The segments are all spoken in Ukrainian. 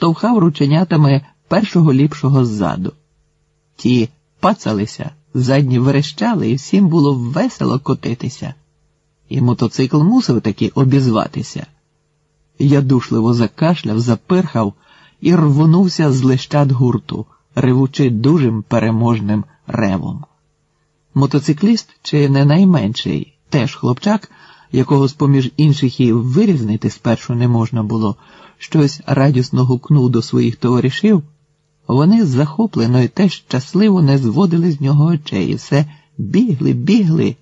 штовхав рученятами першого ліпшого ззаду. Ті пацалися, задні верещали, і всім було весело котитися. І мотоцикл мусив таки обізватися. Я душливо закашляв, запирхав і рвонувся з лищат гурту, ревучи дужим переможним ревом. Мотоцикліст, чи не найменший, теж хлопчак, якого з поміж інших і вирізнити спершу не можна було, щось радісно гукнув до своїх товаришів, вони захоплено і теж щасливо не зводили з нього очей, і все бігли, бігли.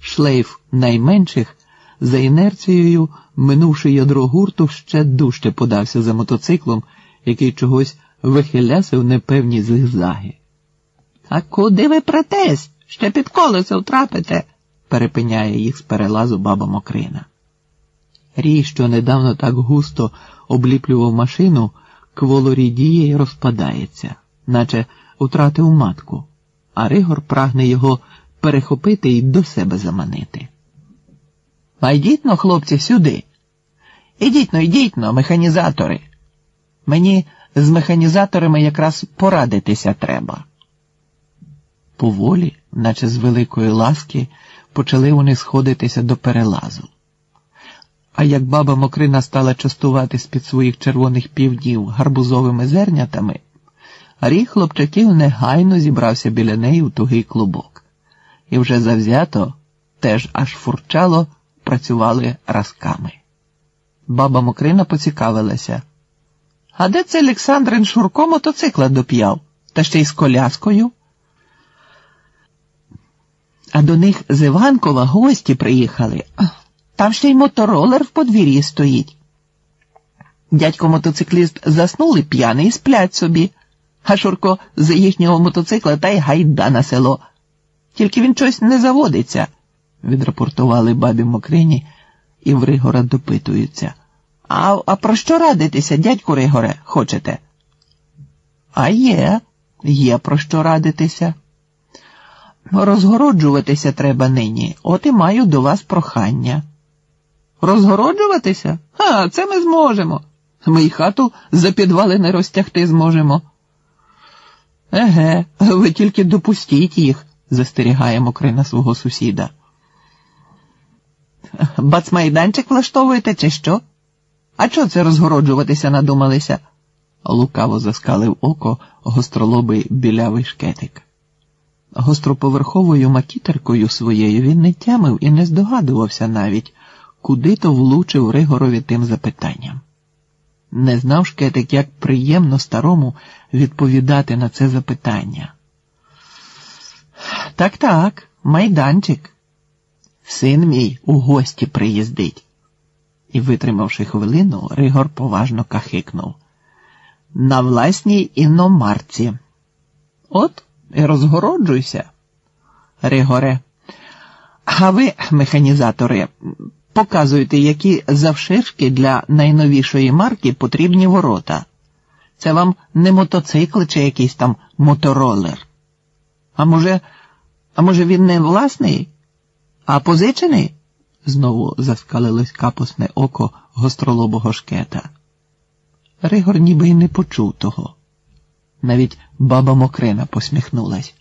Шлейф найменших за інерцією, минувши ядро гурту, ще дужче подався за мотоциклом, який чогось вихилясив непевні зигзаги. А куди ви претесь? Ще під колесо втрапите, перепиняє їх з перелазу баба Мокрина. Рій, що недавно так густо обліплював машину, кволорідіє й розпадається, наче втратив матку, а Ригор прагне його перехопити і до себе заманити. А йдіть но, хлопці, сюди. Ідіть но, йдіть но, механізатори. Мені з механізаторами якраз порадитися треба. Поволі, наче з великої ласки, почали вони сходитися до перелазу. А як баба Мокрина стала частувати з-під своїх червоних півднів гарбузовими зернятами, рій хлопчаків негайно зібрався біля неї у тугий клубок, і вже завзято, теж аж фурчало, працювали разками. Баба Мокрина поцікавилася. А де це Олександрин Шурко мотоцикла доп'яв, та ще й з коляскою? А до них з Іванкова гості приїхали. Там ще й моторолер в подвір'ї стоїть. Дядько мотоцикліст заснули п'яний сплять собі, а Шурко з їхнього мотоцикла та й гайда на село. Тільки він щось не заводиться, відрапортували бабі Мокрині і в Ригора допитуються. А, а про що радитися, дядьку Ригоре, хочете? А є, є про що радитися. Розгороджуватися треба нині, от і маю до вас прохання. Розгороджуватися? А, це ми зможемо. Ми й хату за підвали не розтягти зможемо. Еге, ви тільки допустіть їх, застерігає Мокрина свого сусіда. Бацмайданчик влаштовуєте, чи що? А чого це розгороджуватися надумалися? Лукаво заскалив око гостролобий білявий шкетик. Гостроповерховою макітеркою своєю він не тямив і не здогадувався навіть, куди то влучив Ригорові тим запитанням. Не знав шкетик, як приємно старому відповідати на це запитання. Так, так, майданчик. Син мій у гості приїздить. І, витримавши хвилину, Ригор поважно кахикнув. На власній іномарці. От і розгороджуйся, Ригоре. А ви, механізатори, показуйте, які завширшки для найновішої марки потрібні ворота. Це вам не мотоцикл чи якийсь там моторолер. А може, а може, він не власний, а позичений? Знову заскалилось капусне око гостролобого шкета. Ригор ніби й не почув того. Навіть баба Мокрина посміхнулась.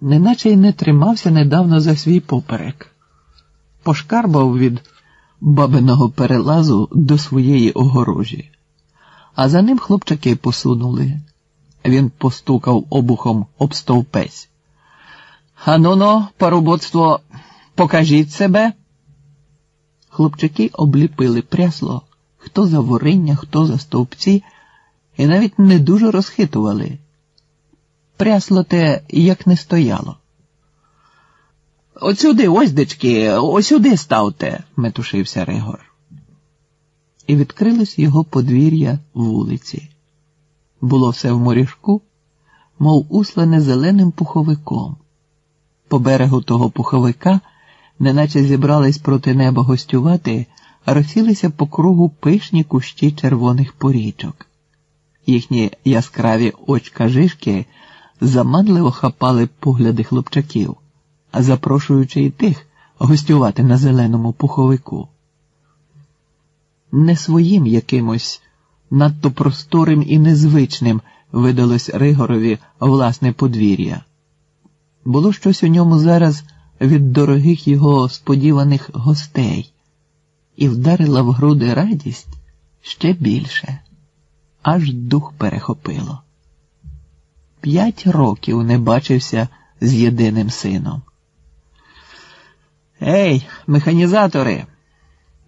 Неначе й не тримався недавно за свій поперек, пошкарбав від бабиного перелазу до своєї огорожі, а за ним хлопчаки посунули. Він постукав обухом об стовпець. Аноно, парубоцтво, покажіть себе. Хлопчаки обліпили прясло, хто за вориння, хто за стовпці і навіть не дуже розхитували. Прясло те як не стояло. Оцюди, ось дечки, осюди ставте, метушився Ригор. І відкрилось його подвір'я вулиці. Було все в морішку, мов услане зеленим пуховиком. По берегу того пуховика, неначе зібрались проти неба гостювати, розсілися по кругу пишні кущі червоних порічок. Їхні яскраві очка жишки заманливо хапали погляди хлопчаків, запрошуючи й тих гостювати на зеленому пуховику. Не своїм якимось надто просторим і незвичним видалось Ригорові власне подвір'я. Було щось у ньому зараз від дорогих його сподіваних гостей, і вдарила в груди радість ще більше, аж дух перехопило. П'ять років не бачився з єдиним сином. Ей, механізатори,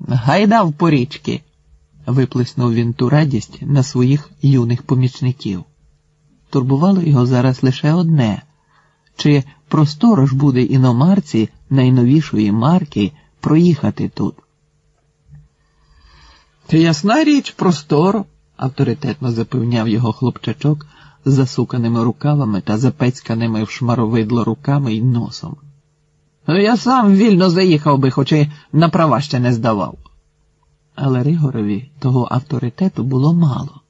гайда в порічки, виплеснув він ту радість на своїх юних помічників. Турбувало його зараз лише одне чи просторо ж буде іномарці найновішої марки проїхати тут. Ясна річ, просторо, авторитетно запевняв його хлопчачок з засуканими рукавами та запецьканими в шмаровидло руками й носом. «Ну, я сам вільно заїхав би, хоч і на права ще не здавав. Але Ригорові того авторитету було мало.